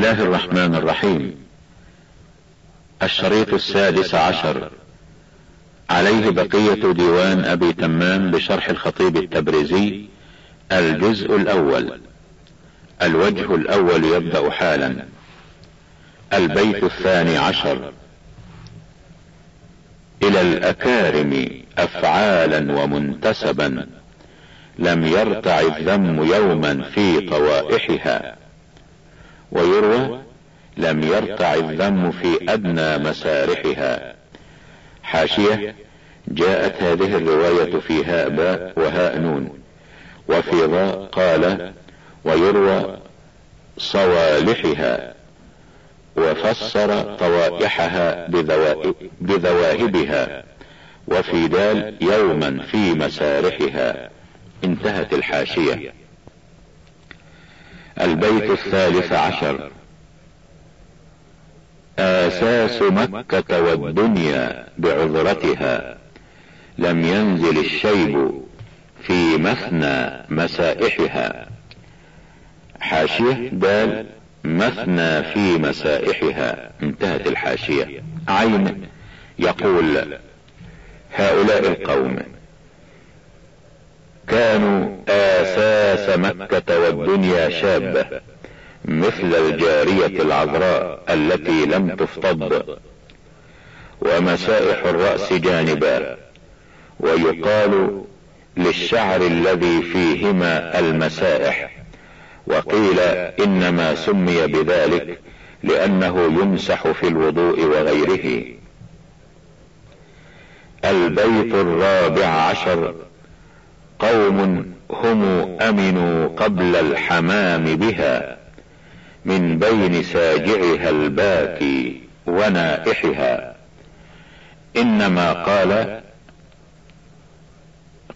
الله الرحمن الرحيم. الشريط السادس عشر. عليه بقية ديوان أبي تمام بشرح الخطيب التبريزي الجزء الأول. الوجه الأول يبدأ حالا. البيت الثاني عشر. إلى الأكارم افعالا ومنتسبا. لم يرتع الذم يوما في طوائحها. ويروى لم يرتع الذم في أدنى مسارحها. حاشية جاءت هذه الرواية في هاء باء وهاء نون. وفي ضاء قال ويروى صوالحها. وفسر طوائحها بذواهبها. وفي دال يوما في مسارحها. انتهت الحاشية. البيت الثالث عشر. آساس مكة والدنيا بعذرتها. لم ينزل الشيب في مثنى مسائحها. حاشية دال مثنى في مسائحها. انتهت الحاشية. عين يقول هؤلاء القوم كانوا آساس مكة والدنيا شابة مثل الجارية العذراء التي لم تفتض ومسائح الرأس جانبا ويقال للشعر الذي فيهما المسائح وقيل إنما سمي بذلك لأنه يمسح في الوضوء وغيره. البيت الرابع عشر قوم هم أمنوا قبل الحمام بها من بين ساجعها الباكي ونائحها. إنما قال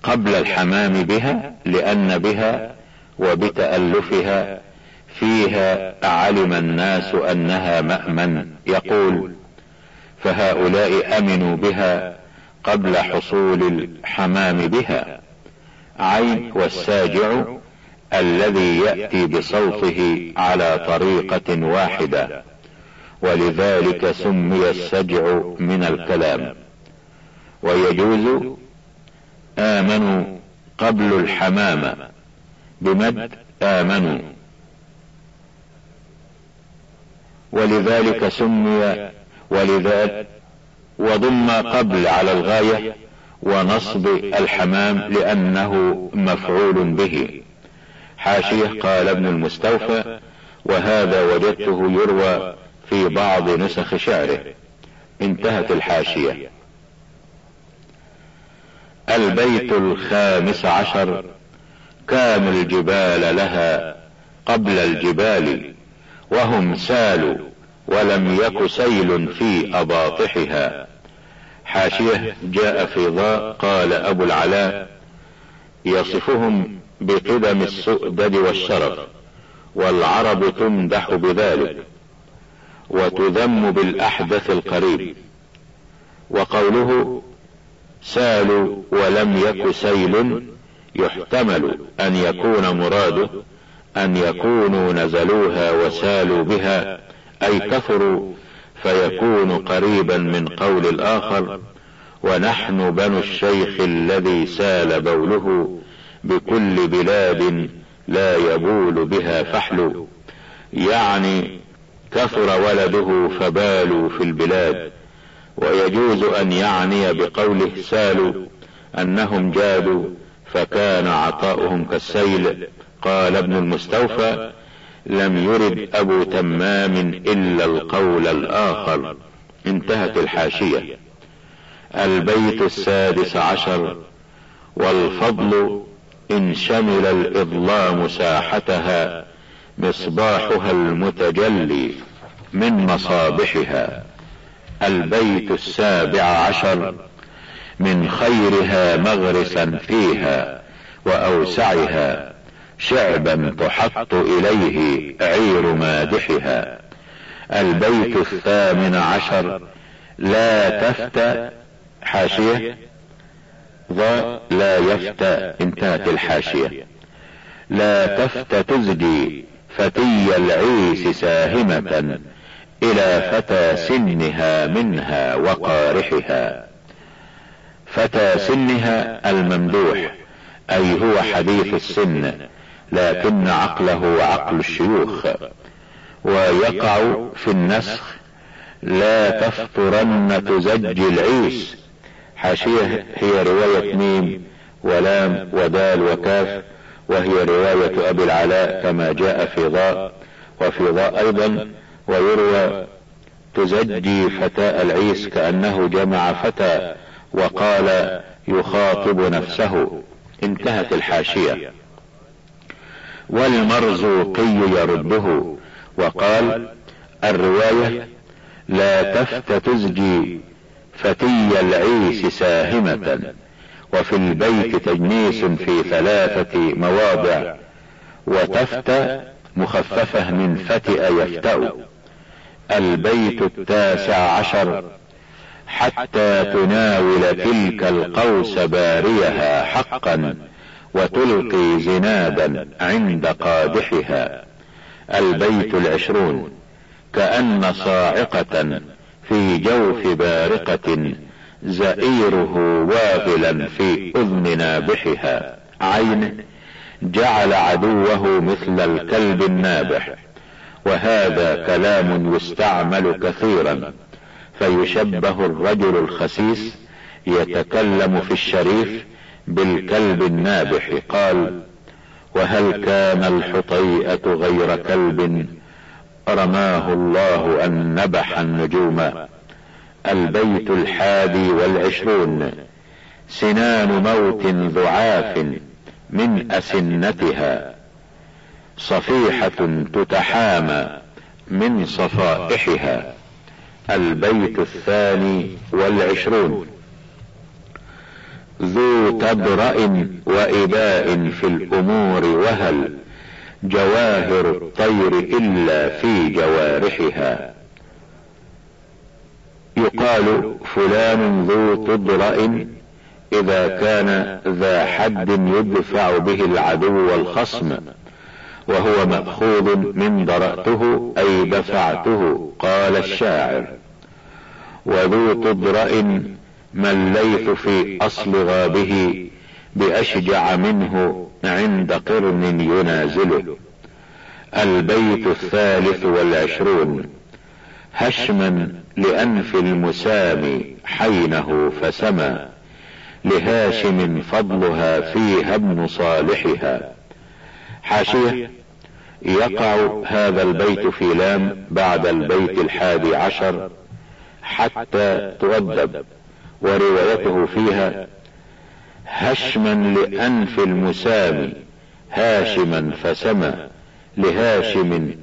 قبل الحمام بها لأن بها وبتألفها فيها علم الناس أنها مأمن. يقول فهؤلاء أمنوا بها قبل حصول الحمام بها. عين والساجع الذي يأتي بصوته على طريقة واحدة. ولذلك سمي السجع من الكلام. ويجوز آمنوا قبل الحمام بمد آمنوا. ولذلك سمي ولذلك وضم قبل على الغاية ونصب الحمام لأنه مفعول به. حاشية قال ابن المستوفى وهذا وجدته يروى في بعض نسخ شعره. انتهت الحاشية. البيت الخامس عشر. كانوا الجبال لها قبل الجبال وهم سالوا ولم يك سيل في أباطحها. حاشية جاء في ضاء قال أبو العلاء يصفهم بقدم السؤدد والشرف والعرب تمدح بذلك وتذم بالأحدث القريب وقوله سالوا ولم يك سيل يحتمل أن يكون مراده أن يكونوا نزلوها وسالوا بها أي كفروا فيكون قريبا من قول الآخر ونحن بنو الشيخ الذي سال بوله بكل بلاد لا يبول بها فحل يعني كثر ولده فبالوا في البلاد ويجوز أن يعني بقوله سالوا أنهم جادوا فكان عطاؤهم كالسيل قال ابن المستوفى لم يرد أبو تمام إلا القول الآخر. انتهت الحاشية. البيت السادس عشر. والفضل إن شمل الإظلام ساحتها مصباحها المتجلي من مصابحها. البيت السابع عشر. من خيرها مغرسا فيها وأوسعها شعبا تحط إليه عير مادحها. البيت الثامن عشر. لا تفتى حاشية. ضاء لا يفتى انتهت الحاشية. لا تفت تزجي فتي العيس ساهمة. إلى فتى سنها منها وقارحها. فتى سنها الممدوح. أي هو حديث السن. لكن عقله عقل الشيوخ. ويقع في النسخ لا تفطرن تزج العيس. حاشية هي رواية ميم ولام ودال وكاف وهي رواية أبي العلاء كما جاء في ضاء. وفي ضاء أيضا ويروى تزجي فتاة العيس كأنه جمع فتى وقال يخاطب نفسه. انتهت الحاشية. والمرزوقي يرده. وقال الرواية لا تفت تزجي فتي العيس ساهمة. وفي البيت تجنيس في ثلاثة مواضع. وتفت مخففة من فتئ يفتأ. البيت التاسع عشر حتى تناول تلك القوس باريها حقا. وتلقي زنادا عند قادحها البيت العشرون. كأن صاعقة في جوف بارقة زئيره واغلا في أذن نابحها. عين جعل عدوه مثل الكلب النابح. وهذا كلام يستعمل كثيرا. فيشبه الرجل الخسيس. يتكلم في الشريف. بالكلب النابح قال وهل كان الحطيئة غير كلب؟ رماه الله أن نبح النجوم. البيت الحادي والعشرون. سنان موت ذعاف من أسنتها. صفيحة تتحامى من صفائحها. البيت الثاني والعشرون. ذو تبرأ وإباء في الأمور وهل جواهر الطير إلا في جوارحها. يقال فلان ذو تبرأ إذا كان ذا حد يدفع به العدو والخصم وهو مأخوذ من درأته أي دفعته قال الشاعر. وذو تبرأ من ليث في أصل غابه بأشجع منه عند قرن ينازله. البيت الثالث والعشرون هشما لأنف المسامي حينه فسما لهاشم فضلها فيها ابن صالحها. حاشية يقع هذا البيت في لام بعد البيت الحادي عشر حتى تؤدب. وروايته فيها هشما لأنف المسامي هاشما فسما لهاشم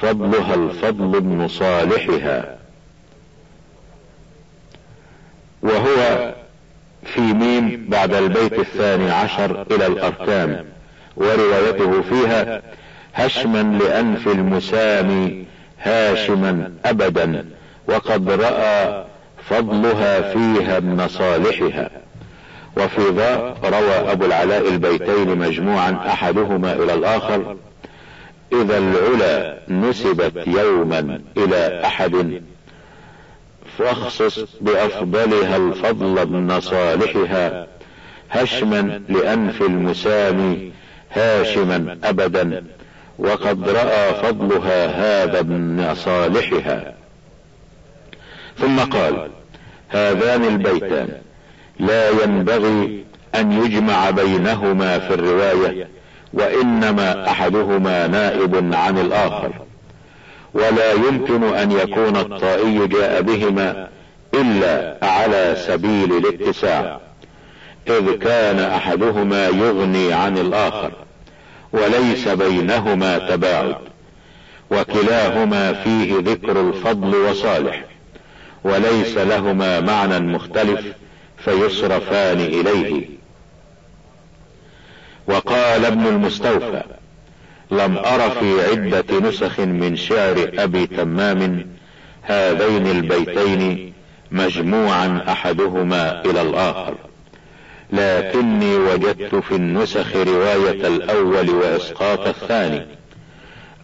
فضلها الفضل ابن صالحها. وهو في ميم بعد البيت الثاني عشر إلى الأركان. وروايته فيها هشما لأنف المسامي هاشما أبدا وقد رأى فضلها فيها من صالحها وفي ذا روى أبو العلاء البيتين مجموعا أحدهما إلى الآخر إذا العلا نسبت يوما إلى أحد فاخصص بأفضلها الفضل من صالحها هشما لأنف المسامي هاشما ابدا وقد رأى فضلها هذا من صالحها ثم قال هذان البيتان. لا ينبغي أن يجمع بينهما في الرواية وإنما أحدهما نائب عن الآخر. ولا يمكن أن يكون الطائي جاء بهما إلا على سبيل الاتساع إذ كان أحدهما يغني عن الآخر وليس بينهما تباعد وكلاهما فيه ذكر الفضل وصالح. وليس لهما معنى مختلف فيصرفان إليه. وقال ابن المستوفى لم أر في عدة نسخ من شعر أبي تمام هذين البيتين مجموعا أحدهما إلى الآخر. لكني وجدت في النسخ رواية الأول وإسقاط الثاني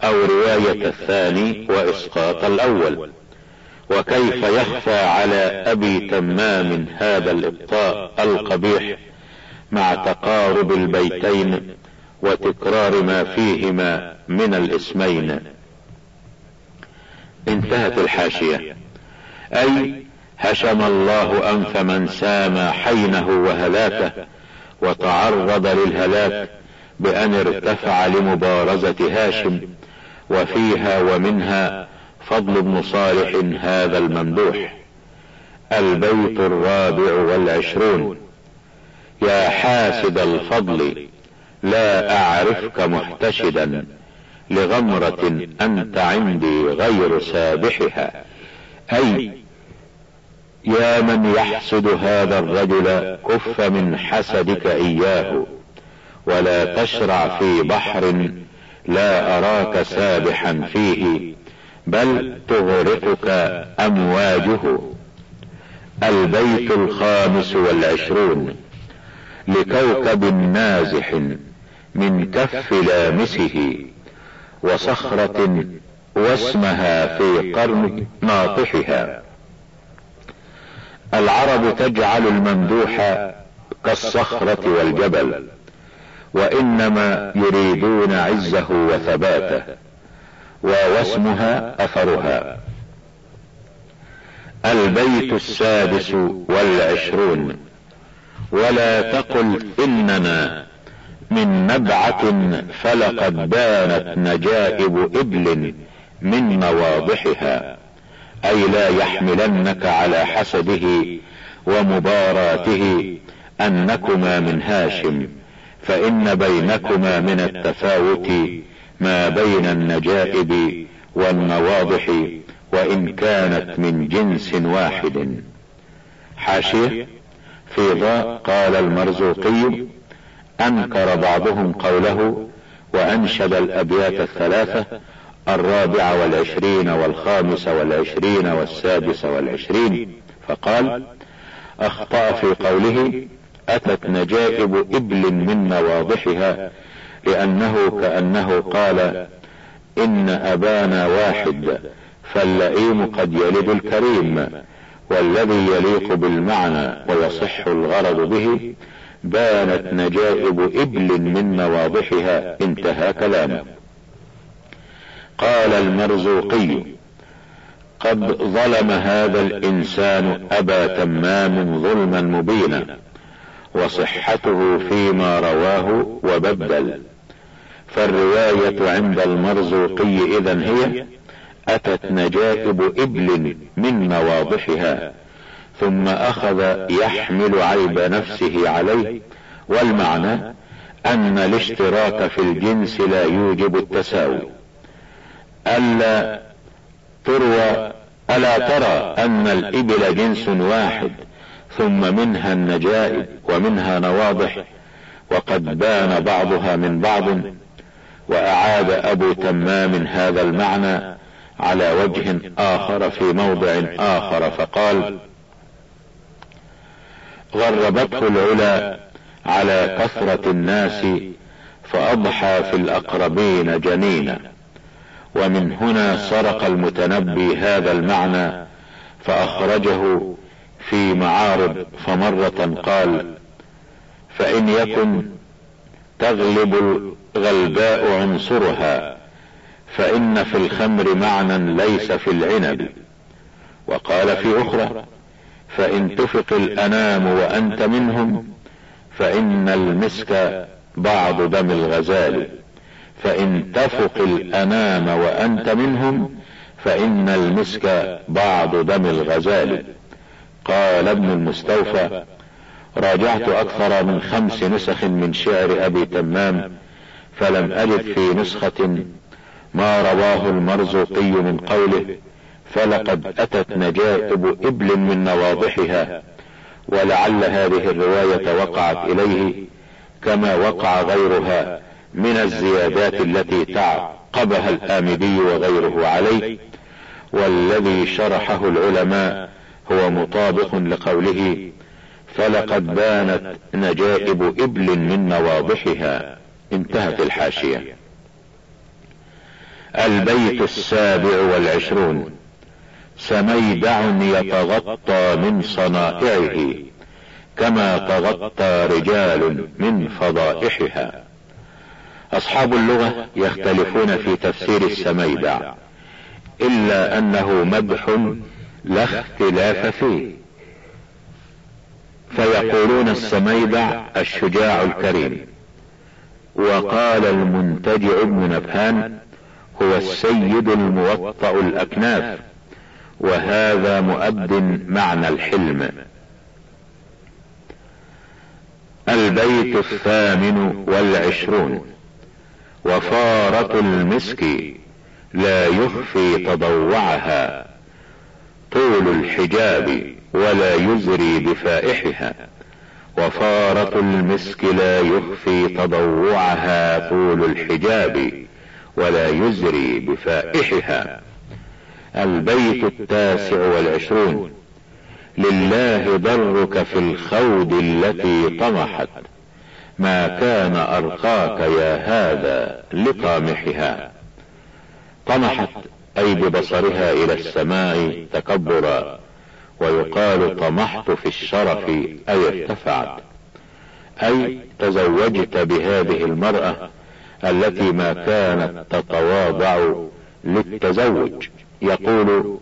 أو رواية الثاني وإسقاط الأول. وكيف يخفى على أبي تمام هذا الإبطاء القبيح مع تقارب البيتين وتكرار ما فيهما من الاسمين. انتهت الحاشية. أي هشم الله أنف من سام حينه وهلاكه وتعرض للهلاك بأن ارتفع لمبارزة هاشم وفيها ومنها فضل بن صالح هذا الممدوح. البيت الرابع والعشرون. يا حاسد الفضل لا أعرفك محتشدا لغمرة أنت عندي غير سابحها. أي يا من يحسد هذا الرجل كف من حسدك إياه. ولا تشرع في بحر لا أراك سابحا فيه. بل تغرقك أمواجه. البيت الخامس والعشرون لكوكب نازح من كف لامسه وصخرة واسمها في قرن ناطحها. العرب تجعل الممدوح كالصخرة والجبل وإنما يريدون عزه وثباته. وواسمها أثرها. البيت السادس والعشرون. ولا تقل إننا من نبعة فلقد بانت نجائب إبل من مواضحها. أي لا يحملنك على حسده ومباراته أنكما من هاشم فإن بينكما من التفاوت ما بين النجائب والنواضح وإن كانت من جنس واحد. حاشية في ضاء قال المرزوقي أنكر بعضهم قوله وأنشد الأبيات الثلاثة الرابع والعشرين والخامس والعشرين والسادس والعشرين. فقال أخطأ في قوله أتت نجائب إبل من نواضحها لأنه كأنه قال إن أبانا واحد فاللئيم قد يلد الكريم والذي يليق بالمعنى ويصح الغرض به بانت نجائب إبل من نواضحها انتهى كلامه. قال المرزوقي قد ظلم هذا الإنسان أبا تمام ظلما مبينا وصحته فيما رواه وبدل. فالرواية عند المرزوقي اذا هي أتت نجائب إبل من نواضحها ثم أخذ يحمل عيب نفسه عليه والمعنى أن الاشتراك في الجنس لا يوجب التساوي. ألا تروى ألا ترى أن الإبل جنس واحد ثم منها النجائب ومنها نواضح وقد بان بعضها من بعض وأعاد أبو تمام هذا المعنى على وجه آخر في موضع آخر فقال غربته العلا على كثرة الناس فأضحى في الأقربين جنينا ومن هنا سرق المتنبي هذا المعنى فأخرجه في معارض فمرة قال فإن يكن تغلب الغلباء عنصرها فإن في الخمر معنى ليس في العنب. وقال في أخرى فإن تفق الأنام وأنت منهم فإن المسك بعض دم الغزال. فإن تفق الأنام وأنت منهم فإن المسك بعض دم الغزال. قال ابن المستوفى راجعت أكثر من خمس نسخ من شعر أبي تمام فلم أجد في نسخة ما رواه المرزوقي من قوله فلقد أتت نجائب إبل من نواضحها ولعل هذه الرواية وقعت إليه كما وقع غيرها من الزيادات التي تعقبها الآمدي وغيره عليه والذي شرحه العلماء هو مطابق لقوله فلقد بانت نجائب إبل من نواضحها انتهت الحاشية. البيت السابع والعشرون. سميدع يتغطى من صنائعه كما تغطى رجال من فضائحها. أصحاب اللغة يختلفون في تفسير السميدع إلا أنه مدح لا اختلاف فيه. فيقولون السميدع الشجاع الكريم. وقال المنتجع ابن نبهان هو السيد الموطأ الأكناف وهذا مؤد معنى الحلم. البيت الثامن والعشرون. وفارة المسك لا يخفي تضوعها طول الحجاب. ولا يزري بفائحها. وفارة المسك لا يخفي تضوعها طول الحجاب ولا يزري بفائحها. البيت التاسع والعشرون. لله درك في الخود التي طمحت. ما كان أرقاك يا هذا لطامحها. طمحت أي ببصرها إلى السماء تكبرا. ويقال طمحت في الشرف أي ارتفعت. أي تزوجت بهذه المرأة التي ما كانت تتواضع للتزوج. يقول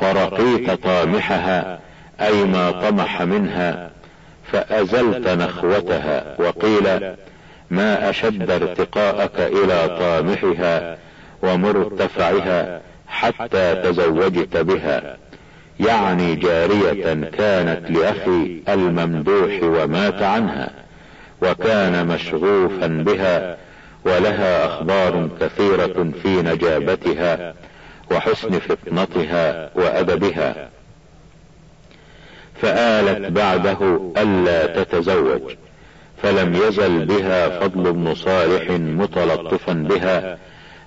فرقيت طامحها أي ما طمح منها فأزلت نخوتها. وقيل ما أشد ارتقاءك إلى طامحها ومرتفعها حتى تزوجت بها. يعني جارية كانت لأخي الممدوح ومات عنها وكان مشغوفا بها ولها أخبار كثيرة في نجابتها وحسن فطنتها وأدبها. فآلت بعده ألا تتزوج فلم يزل بها فضل بن صالح متلطفا بها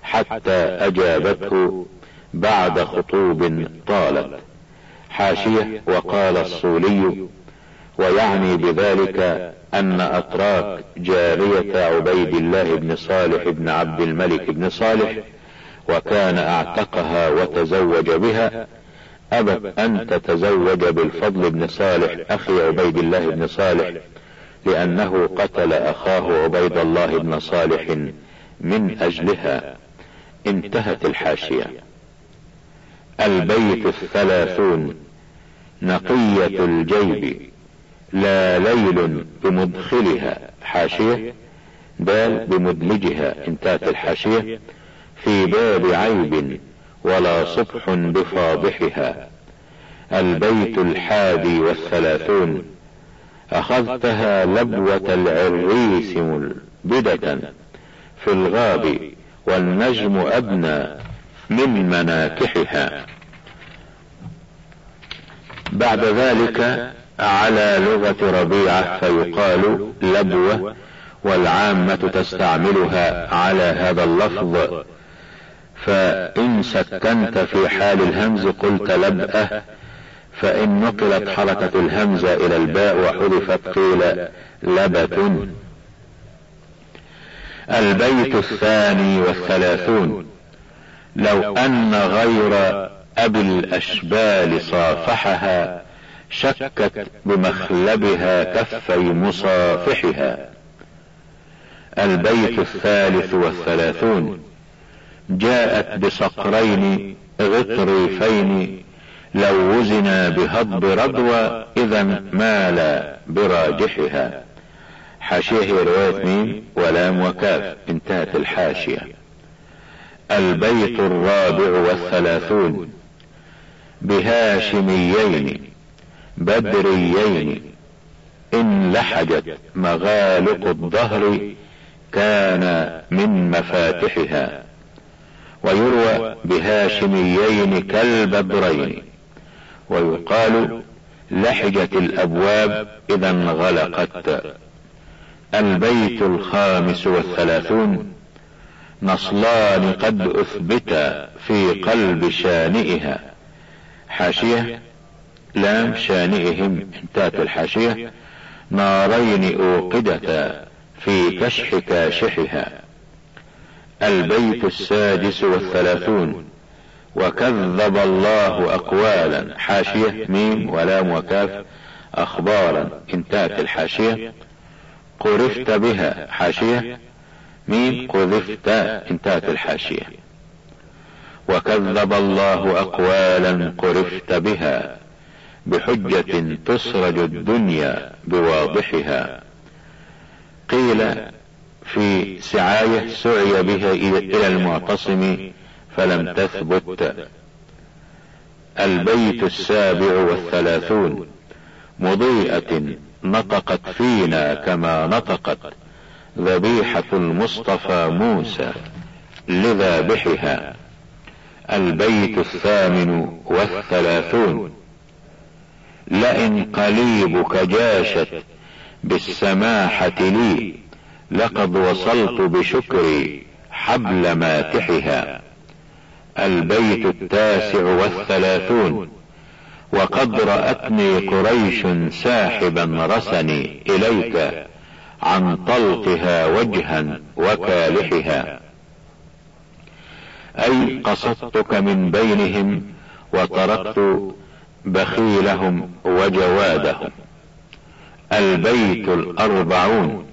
حتى أجابته بعد خطوب طالت. حاشية وقال الصولي ويعني بذلك أن أتراك جارية عبيد الله بن صالح بن عبد الملك بن صالح وكان أعتقها وتزوج بها. أبت أن تتزوج بالفضل بن صالح أخي عبيد الله بن صالح لأنه قتل أخاه عبيد الله بن صالح من أجلها. انتهت الحاشية. البيت الثلاثون. نقية الجيب لا ليل بمدخلها حاشية بال بمدلجها انتهت الحاشية في باب عيب ولا صبح بفاضحها. البيت الحادي والثلاثون أخذتها لبوة العريس ملبدة. في الغاب والنجم ادنى من مناكحها. بعد ذلك على لغة ربيعة فيقال لبوة والعامة تستعملها على هذا اللفظ. فإن سكنت في حال الهمز قلت لبأة فإن نقلت حركة الهمزة إلى الباء وحذفت قيل لبة. البيت الثاني والثلاثون. لو أن غير أبي الأشبال صافحها شكت بمخلبها كفي مصافحها. البيت الثالث والثلاثون جاءت بصقرين غطريفين لو وزنا بهضب رضوى إذا مال براجحها. حاشية رواية ميم ولام وكاف انتهت الحاشية. البيت الرابع والثلاثون بهاشميين بدريين إن لحجت مغالق الظهر كان من مفاتحها. ويروى بهاشميين كالبدرين ويقال لحجت الأبواب إذا انغلقت. البيت الخامس والثلاثون نصلان قد أثبتا في قلب شانئها. حاشية لام شانئهم انتهت الحاشية نارين أوقدتا في كشح كاشحها. البيت السادس والثلاثون. وكذب الله أقوالا حاشية ميم ولام وكاف أخبارا انتهت الحاشية. قرفت بها حاشية. ميم قذفت انتهت الحاشية. وكذب الله أقوالا قرفت بها بحجة تسرج الدنيا بواضحها. قيل في سعاية سعي بها إلى المعتصم فلم تثبت. البيت السابع والثلاثون. مضيئة نطقت فينا كما نطقت. ذبيحة المصطفى موسى لذابحها. البيت الثامن والثلاثون. لئن قليبك جاشت بالسماحة لي لقد وصلت بشكري حبل ماتحها. البيت التاسع والثلاثون. وقد رأتني قريش ساحبا رسني إليك عن طلقها وجها وكالحها. أي قصدتك من بينهم وتركت بخيلهم وجوادهم. البيت الأربعون.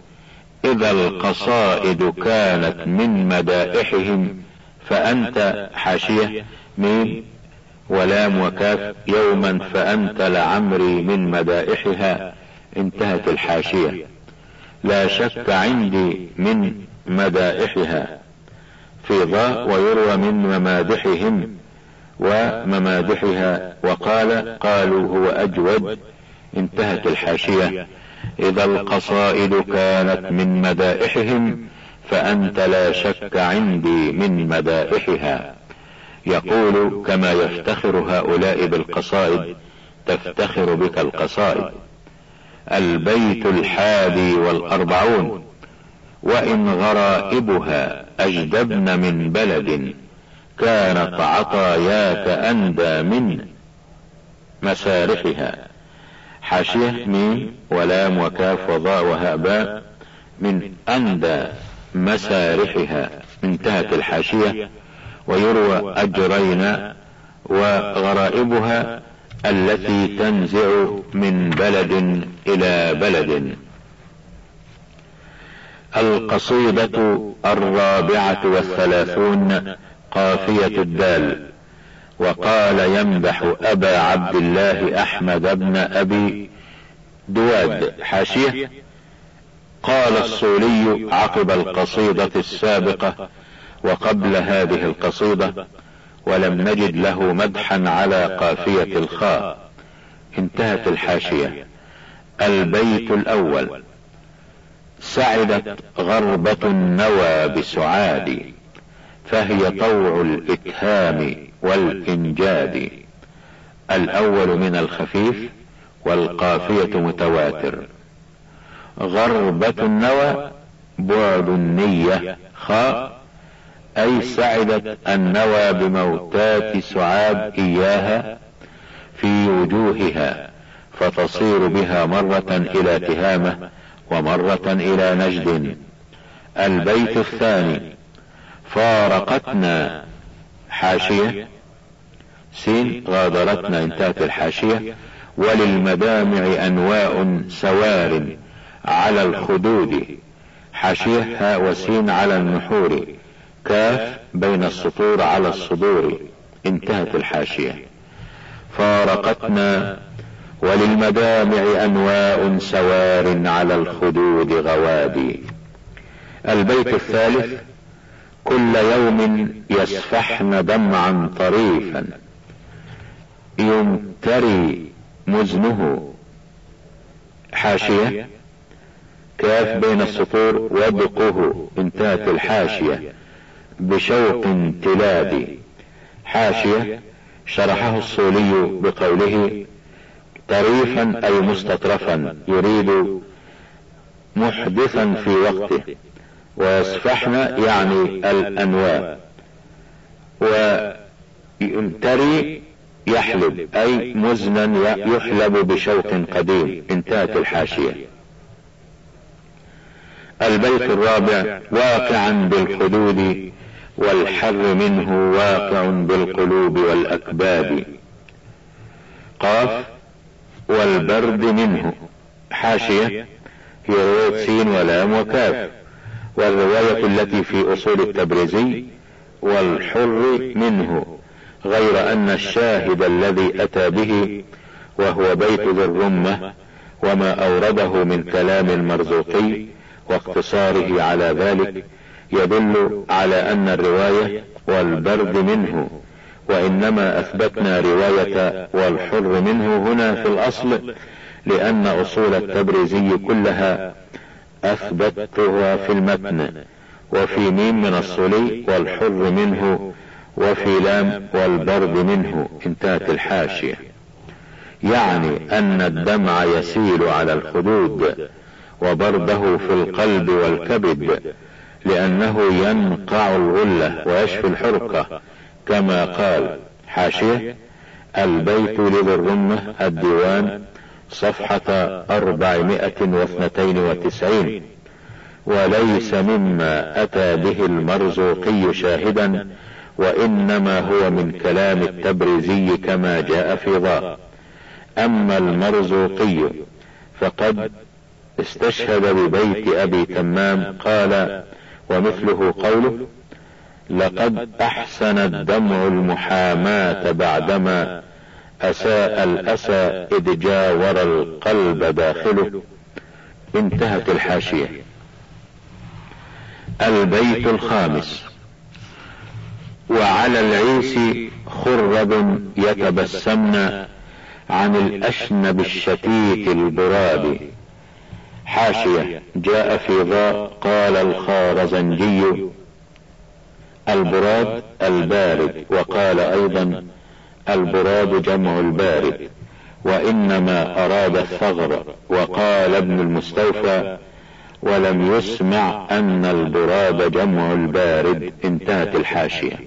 إذا القصائد كانت من مدائحهم فأنت حاشية ميم ولام وكاف يوما فأنت لعمري من مدائحها. انتهت الحاشية. لا شك عندي من مدائحها. في ضاء ويروى من ممادحهم وممادحها وقال قالوا هو أجود انتهت الحاشية. إذا القصائد كانت من مدائحهم فأنت لا شك عندي من مدائحها. يقول كما يفتخر هؤلاء بالقصائد تفتخر بك القصائد. البيت الحادي والأربعون. وإن غرائبها أجدبن من بلد كانت عطاياك أندى من مسارحها حاشية ميم ولام وكاف وضاء وهاء من أندى مسارحها انتهت الحاشية. ويروى أجرين وغرائبها التي تنزع من بلد إلى بلد. القصيدة الرابعة والثلاثون قافية الدال. وقال يمدح أبا عبد الله أحمد بن أبي دواد حاشية قال الصولي عقب القصيدة السابقة وقبل هذه القصيدة ولم نجد له مدحا على قافية الخاء. انتهت الحاشية. البيت الأول. سعدت غربة النوى بسعاد فهي طوع الإتهام والإنجاد. الأول من الخفيف والقافية متواتر. غربة النوى بعد النية خاء أي سعدت النوى بموتات سعاد إياها في وجوهها فتصير بها مرة إلى تهامة ومرة إلى نجد. البيت الثاني. فارقتنا حاشية. سين غادرتنا انتهت الحاشية. وللمدامع أنواء سوار على الخدود. حاشية هاء وسين على النحور. كاف بين السطور على الصدور. انتهت الحاشية. فارقتنا وللمدامع أنواء سوار على الخدود غوادي. البيت الثالث كل يوم يسفحن دمعا طريفا. يمتري مزنه. حاشية كاف بين السطور وبقه انتهت الحاشية بشوق تلابي حاشية شرحه الصولي بقوله طريفا أي مستطرفا يريد محدثا في وقته. ويسفحن يعني الانواء ويمتري يحلب أي مزنا يحلب بشوق قديم. انتهت الحاشية. البيت الرابع واقعا بالخدود والحر منه واقع بالقلوب والأكباد. قاف والبرد منه. حاشية هي رواية سين ولام وكاف. والرواية التي في أصول التبريزي والحر منه. غير أن الشاهد الذي أتى به وهو بيت ذي الرمة وما أورده من كلام المرزوقي واقتصاره على ذلك يدل على أن الرواية والبرد منه. وإنما أثبتنا رواية والحر منه هنا في الأصل لأن أصول التبريزي كلها أثبتها في المتن وفي ميم من الصلي والحر منه وفي لام والبرد منه انتهت الحاشية. يعني أن الدمع يسيل على الخدود وبرده في القلب والكبد لأنه ينقع الغلة ويشفي الحرقة. كما قال حاشية البيت لذي الرمة الديوان صفحة أربعمائة واثنتين وتسعين وليس مما أتى به المرزوقي شاهدا وإنما هو من كلام التبريزي كما جاء في ضاء أما المرزوقي فقد استشهد ببيت أبي تمام قال ومثله قوله لقد أحسن الدمع المحاماة بعدما أساء الأسى إذ جاور القلب داخله. انتهت الحاشية. البيت الخامس. وعلى العيس خرب يتبسمن عن الأشنب الشتيت البراد. حاشية. جاء في ضاء قال الخارزنجي البراد البارد وقال أيضا البراد جمع البارد وإنما أراد الثغر وقال ابن المستوفى ولم يسمع أن البراد جمع البارد انتهت الحاشية.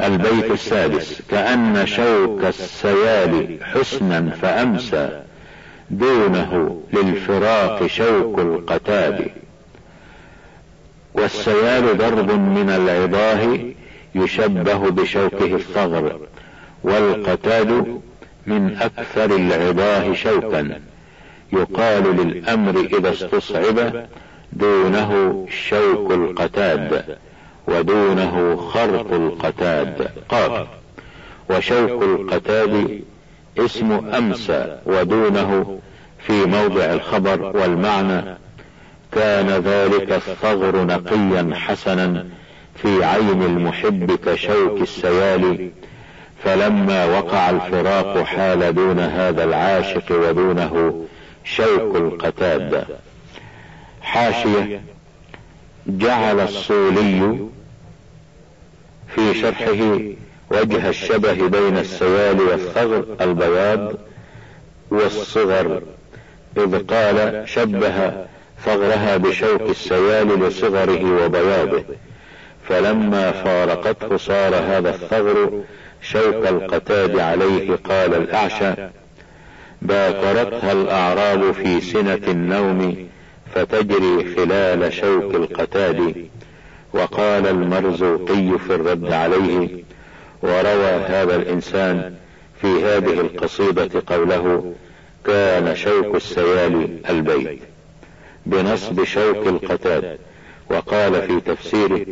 البيت السادس كأن شوك السيال حسنا فأمسى دونه للفراق شوك القتاد. والسيال ضرب من العضاه يشبه بشوكه الثغر والقتاد من أكثر العضاه شوكا يقال للأمر إذا استصعب دونه شوك القتاد ودونه خرق القتاد. قال وشوك القتاد اسم امسى ودونه في موضع الخبر والمعنى كان ذلك الثغر نقيا حسنا في عين المحب كشوك السيال. فلما وقع الفراق حال دون هذا العاشق ودونه شوك القتاد حاشية جعل الصولي في شرحه وجه الشبه بين السيال والثغر البياض والصغر إذ قال شبه ثغرها بشوك السيال لصغره وبياضه. فلما فارقته صار هذا الثغر شوك القتاد عليه قال الأعشى باكرتها الأعراب في سنة النوم فتجري خلال شوك القتاد. وقال المرزوقي في الرد عليه وروى هذا الإنسان في هذه القصيدة قوله كان شوك السيال البيت. بنصب شوك القتاد وقال في تفسيره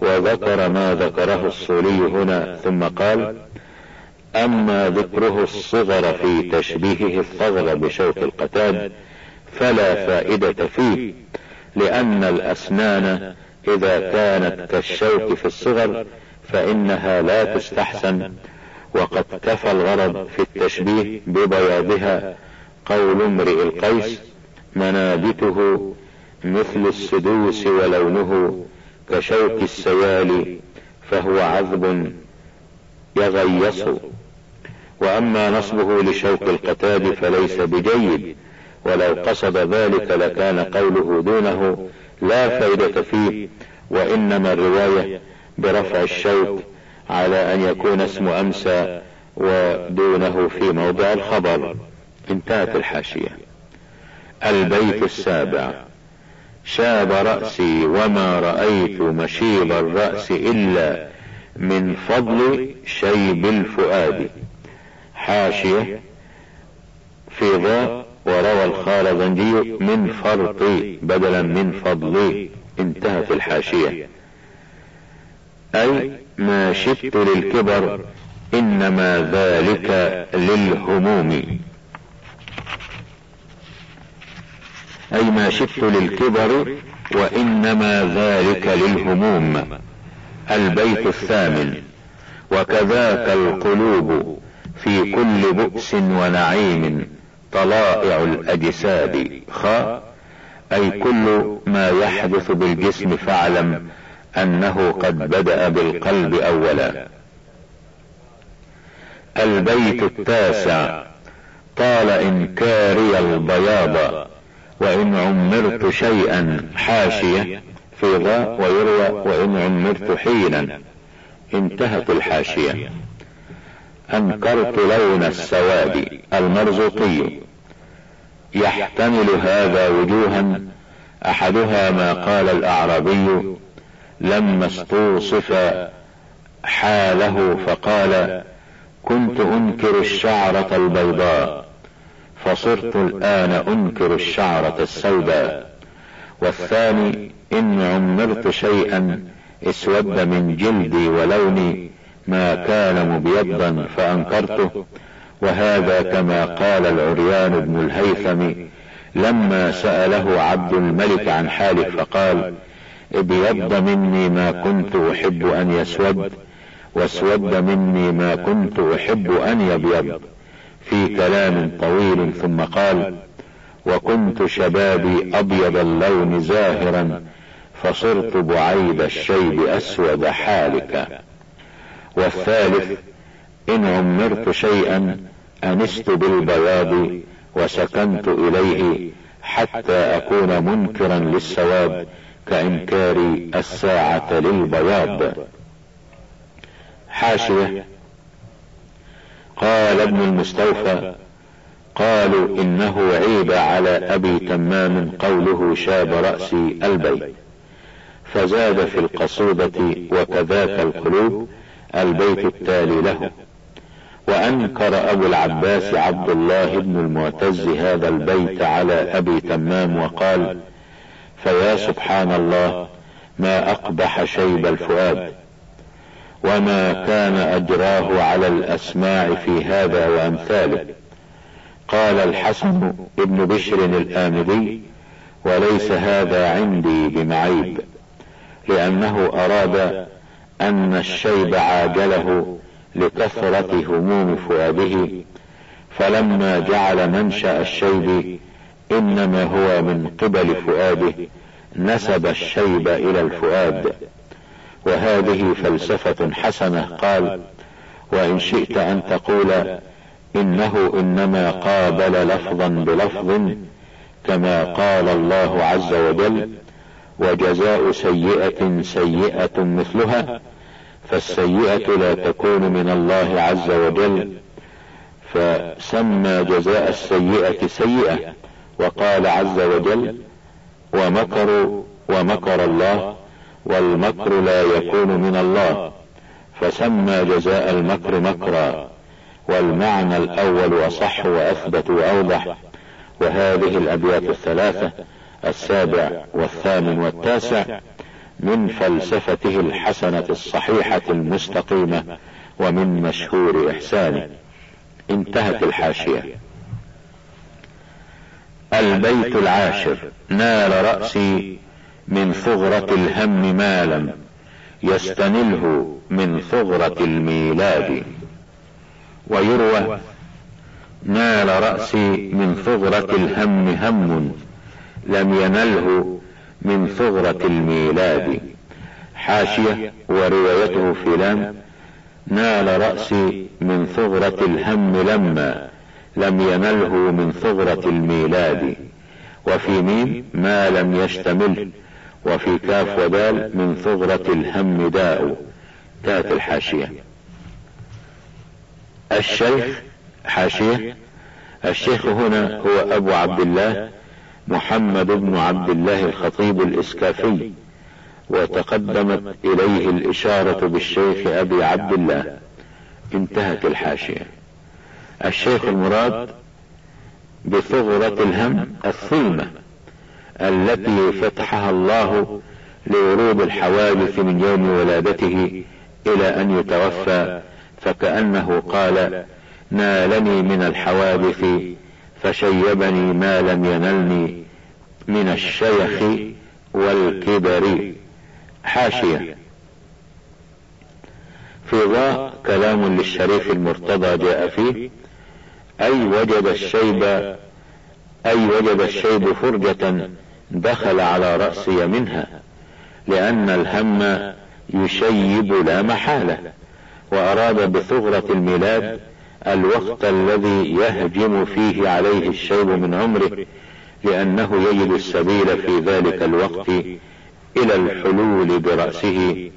وذكر ما ذكره الصولي هنا ثم قال أما ذكره الصغر في تشبيهه الثغر بشوك القتاد فلا فائدة فيه لأن الأسنان إذا كانت كالشوك في الصغر فإنها لا تستحسن. وقد كفى الغرض في التشبيه ببياضها قول امرئ القيس منابته مثل السدوس ولونه كشوك السيال فهو عذب يغيص. وأما نصبه لشوك القتاد فليس بجيد ولو قصد ذلك لكان قوله دونه لا فائدة فيه. وإنما الرواية برفع الشوك على أن يكون اسم أمسى ودونه في موضع الخبر. انتهت الحاشية. البيت السابع. شاب رأسي وما رأيت مشيب الرأس إلا من فضل شيب الفؤاد. حاشية في ضاء وروى الخالدنجي من فرط بدلا من فضل انتهت الحاشية. أي ما شدت للكبر إنما ذلك للهموم. أي ما شدت للكبر وإنما ذلك للهموم. البيت الثامن. وكذاك القلوب في كل بؤس ونعيم. طلائع الأجساد. خاء أي كل ما يحدث بالجسم فاعلم أنه قد بدأ بالقلب أولا. البيت التاسع. طال إنكاري البياض. وإن عمرت شيئا حاشية في ضاء ويروى وإن عمرت حينا انتهت الحاشية. أنكرت لون السواد المرزوقي. يحتمل هذا وجوها أحدها ما قال الأعرابي لما استوصف حاله فقال كنت أنكر الشعرة البيضاء. فصرت الآن أنكر الشعرة السوداء. والثاني ان عمرت شيئا أسود من جلدي ولوني ما كان مبيضا فأنكرته. وهذا كما قال العريان بن الهيثم لما سأله عبد الملك عن حاله فقال ابيض مني ما كنت أحب أن يسود وأسود مني ما كنت أحب أن يبيض. في كلام طويل ثم قال وكنت شبابي أبيض اللون زاهرا فصرت بعيد الشيب أسود حالك. والثالث إن عمرت شيئا أنست بالبياض وسكنت إليه حتى أكون منكرا للسواد كانكار الساعة للبياض حاشية قال ابن المستوفى قالوا إنه عيب على أبي تمام قوله شاب رأسي البيت. فزاد في القصيدة وكذاك القلوب البيت التالي له. وأنكر أبو العباس عبد الله بن المعتز هذا البيت على أبي تمام وقال فيا سبحان الله ما أقبح شيب الفؤاد. وما كان أجراه على الأسماع في هذا وأمثاله. قال الحسن ابن بشر الآمدي وليس هذا عندي بمعيب لأنه أراد أن الشيب عاجله لكثرة هموم فؤاده فلما جعل منشأ الشيب إنما هو من قبل فؤاده نسب الشيب إلى الفؤاد. وهذه فلسفة حسنة. قال وإن شئت أن تقول إنه إنما قابل لفظا بلفظ كما قال الله عز وجل وجزاء سيئة سيئة مثلها فالسيئة لا تكون من الله عز وجل فسمى جزاء السيئة سيئة وقال عز وجل ومكروا ومكر الله والمكر لا يكون من الله. فسمى جزاء المكر مكرا. والمعنى الأول اصح وأثبت وأوضح. وهذه الأبيات الثلاثة السابع والثامن والتاسع من فلسفته الحسنة الصحيحة المستقيمة ومن مشهور إحسانه. انتهت الحاشية. البيت العاشر. نال رأسي من ثغرة الهم ما لم يستنله من ثغرة الميلاد. ويروى نال رأسي من ثغرة الهم هم لم ينله من ثغرة الميلاد. حاشية وروايته في لام نال رأسي من ثغرة الهم لما لم ينله من ثغرة الميلاد. وفي ميم ما لم يشتمل وفي كاف ودال من ثغرة الهم داء تات الحاشية. الشيخ حاشية الشيخ هنا هو أبو عبد الله محمد بن عبد الله الخطيب الإسكافي وتقدمت إليه الإشارة بالشيخ أبي عبد الله. انتهت الحاشية. الشيخ المراد بثغرة الهم الثلمة التي فتحها الله لورود الحوادث من يوم ولادته إلى أن يتوفى فكأنه قال نالني من الحوادث فشيبني ما لم ينلني من الشيخ والكبر. حاشية. في ضاء كلام للشريف المرتضى جاء فيه أي وجد الشيب أي وجد الشيب فرجة دخل على رأسي منها لأن الهم يشيب لا محالة وأراد بثغرة الميلاد الوقت الذي يهجم فيه عليه الشيب من عمره لأنه يجد السبيل في ذلك الوقت إلى الحلول برأسه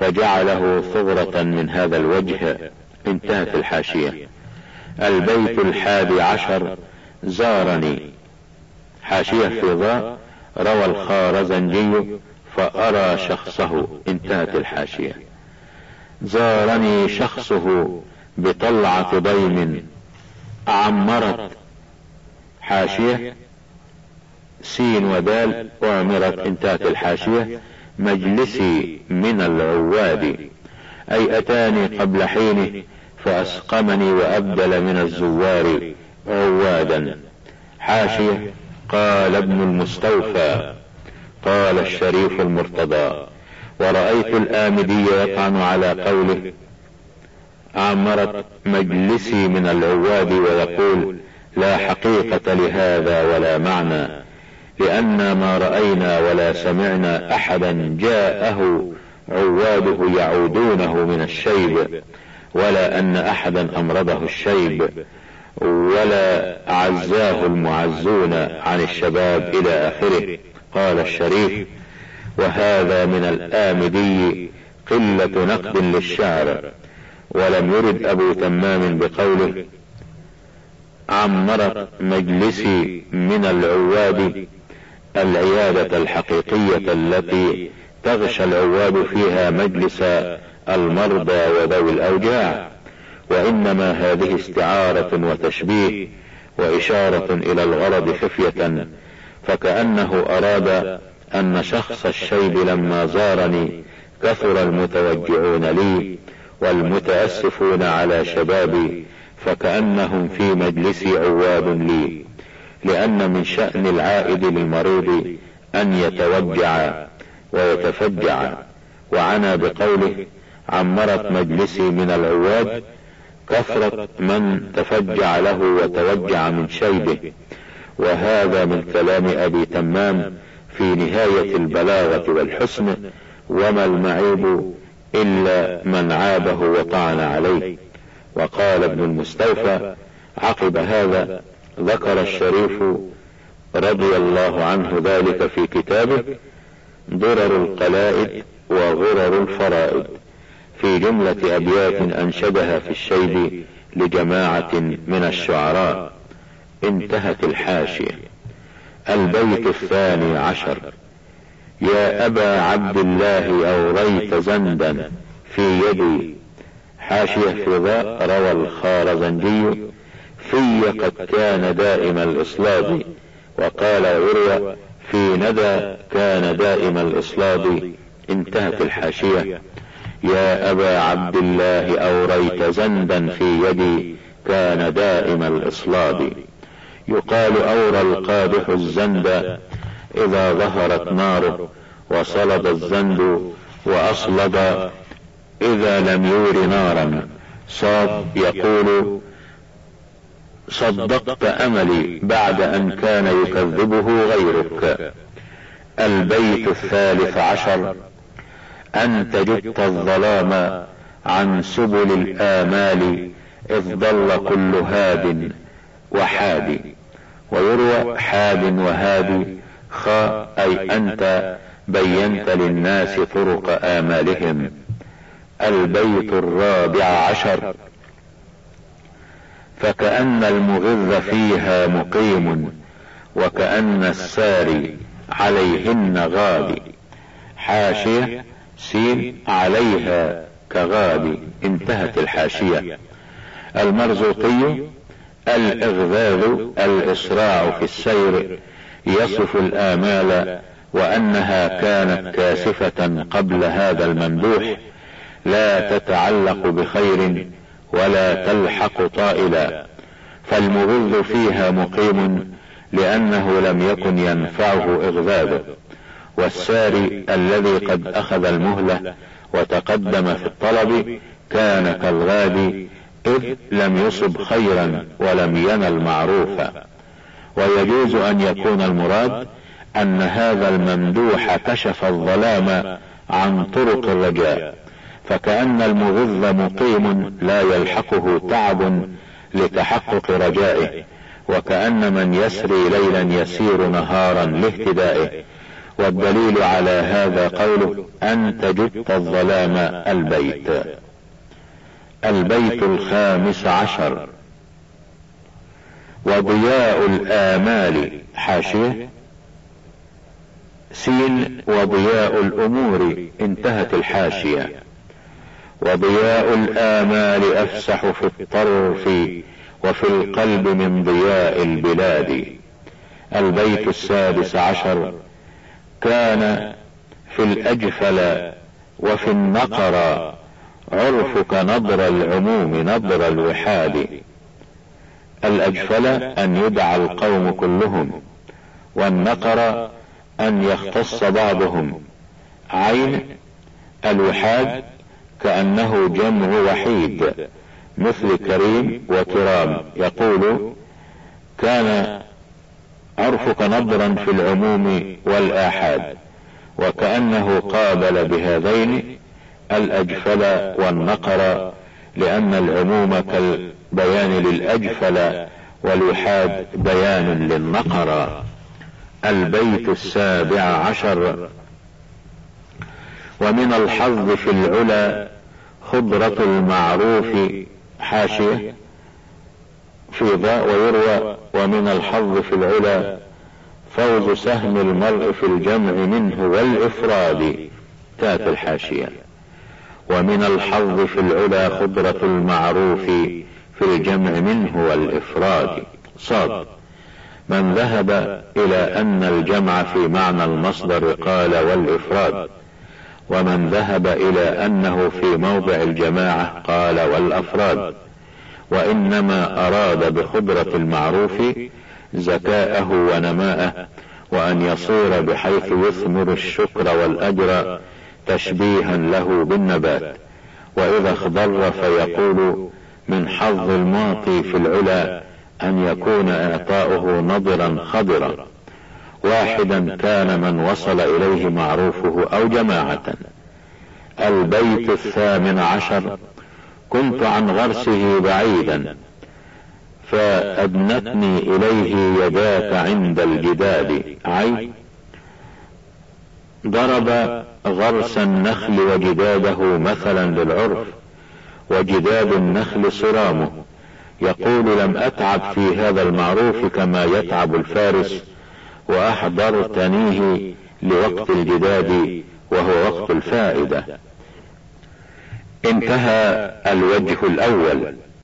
فجعله ثغرة من هذا الوجه. انتهت الحاشية. البيت الحادي عشر زارني. حاشية في ضاء. روى الخارزنجي فأرى شخصه انتهت الحاشية. زارني شخصه بطلعة ضيم عمرت حاشية؟ سين ودال أعمرت انتهت الحاشية. مجلسي من العواد. أي أتاني قبل حينه فأسقمني وأبدل من الزوار عوادا. حاشية؟ قال ابن المستوفى قال الشريف المرتضى ورأيت الآمدي يطعن على قوله عمرت مجلسي من العواد ويقول لا حقيقة لهذا ولا معنى لأن ما رأينا ولا سمعنا أحدا جاءه عواده يعودونه من الشيب ولا أن أحدا أمرضه الشيب. ولا عزاه المعزون عن الشباب إلى آخره. قال الشريف وهذا من الآمدي قلة نقد للشعر ولم يرد أبو تمام بقوله عمرت مجلسي من العواد العيادة الحقيقية التي تغشى العواد فيها مجلس المرضى وذوي الأوجاع. وإنما هذه استعارة وتشبيه وإشارة إلى الغرض خفية فكأنه أراد أن شخص الشيب لما زارني كثر المتوجعون لي والمتأسفون على شبابي فكأنهم في مجلسي عواد لي لأن من شأن العائد للمريض أن يتوجع ويتفجع. وعنا بقوله عمرت مجلسي من العواد كثرة من تفجع له وتوجع من شيبه. وهذا من كلام أبي تمام في نهاية البلاغة والحسن وما المعيب إلا من عابه وطعن عليه وقال ابن المستوفى عقب هذا ذكر الشريف رضي الله عنه ذلك في كتابه درر القلائد وغرر الفرائد في جملة أبيات أنشدها في الشيب لجماعة من الشعراء. انتهت الحاشية. البيت الثاني عشر. يا أبا عبد الله أوريت زندا في يدي. حاشية في ذا روى الخارزنجي في قد كان دائم الإصلاد وقال عروة في ندى كان دائم الإصلاد انتهت الحاشية. يا أبا عبد الله أوريت زندا في يدي كان دائم الإصلاد يقال أورى القادح الزند إذا ظهرت ناره وصلد الزند وأصلد إذا لم يور نارا. صاد يقول صدقت أملي بعد أن كان يكذبه غيرك. البيت الثالث عشر. أنت جدت الظلام عن سبل الآمال إذ ضل كل هاد وحادي ويروى حاد وهادي خاء أي أنت بينت للناس طرق آمالهم. البيت الرابع عشر. فكأن المغذ فيها مقيم وكأن الساري عليهن غادي حاشية سين عليها كغادي انتهت الحاشية. المرزوقي الإغذاذ الإسراع في السير يصف الآمال وأنها كانت كاسفة قبل هذا الممدوح. لا تتعلق بخير ولا تلحق طائلا. فالمغذ فيها مقيم لأنه لم يكن ينفعه إغذاذه. والساري الذي قد أخذ المهلة وتقدم في الطلب كان كالغادي إذ لم يصب خيرا ولم ينل معروفا. ويجوز أن يكون المراد أن هذا الممدوح كشف الظلام عن طرق الرجاء فكأن المغذ مقيم لا يلحقه تعب لتحقق رجائه وكأن من يسري ليلا يسير نهارا لاهتدائه. والدليل على هذا قوله أن تجد الظلام البيت. البيت الخامس عشر. وضياء الآمال. حاشية. سين. وضياء الأمور. انتهت الحاشية. وضياء الآمال أفسح في الطرف وفي القلب من ضياء البلاد. البيت السادس عشر. كان في الأجفل وفي النقر. عرفك نظر العموم نظر الوحاد. الأجفل أن يدعى القوم كلهم والنقر أن يختص بعضهم. عين الوحاد كأنه جمع وحيد مثل كريم وكرام. يقول كان عرفك نظرا في العموم والآحاد. وكأنه قابل بهذين الأجفل والنقر لأن العموم كالبيان للأجفل والوحاد بيان للنقر. البيت السابع عشر. ومن الحظ في العلا خضرة المعروف حاشية. في ضاء ويروى ومن الحظ في العلا فوز سهم المرء في الجمع منه والإفراد تات الحاشية. ومن الحظ في العلا خضرة المعروف في الجمع منه والإفراد. صاد. من ذهب إلى أن الجمع في معنى المصدر قال والإفراد. ومن ذهب إلى أنه في موضع الجماعة قال والأفراد. وإنما أراد بخضرة المعروف زكاءه ونماءه وأن يصير بحيث يثمر الشكر والأجر تشبيها له بالنبات. وإذا اخضر فيقول من حظ المعطي في العلا أن يكون إعطاؤه نضرا خضرا. واحدا كان من وصل إليه معروفه أو جماعة. البيت الثامن عشر كنت عن غرسه بعيدا فأدنتني إليه يداك عند الجداد. عي ضرب غرس النخل وجداده مثلا للعرف وجداد النخل صرامه. يقول لم أتعب في هذا المعروف كما يتعب الفارس وأحضرتنيه لوقت الجداد وهو وقت الفائدة. انتهى الوجه الأول.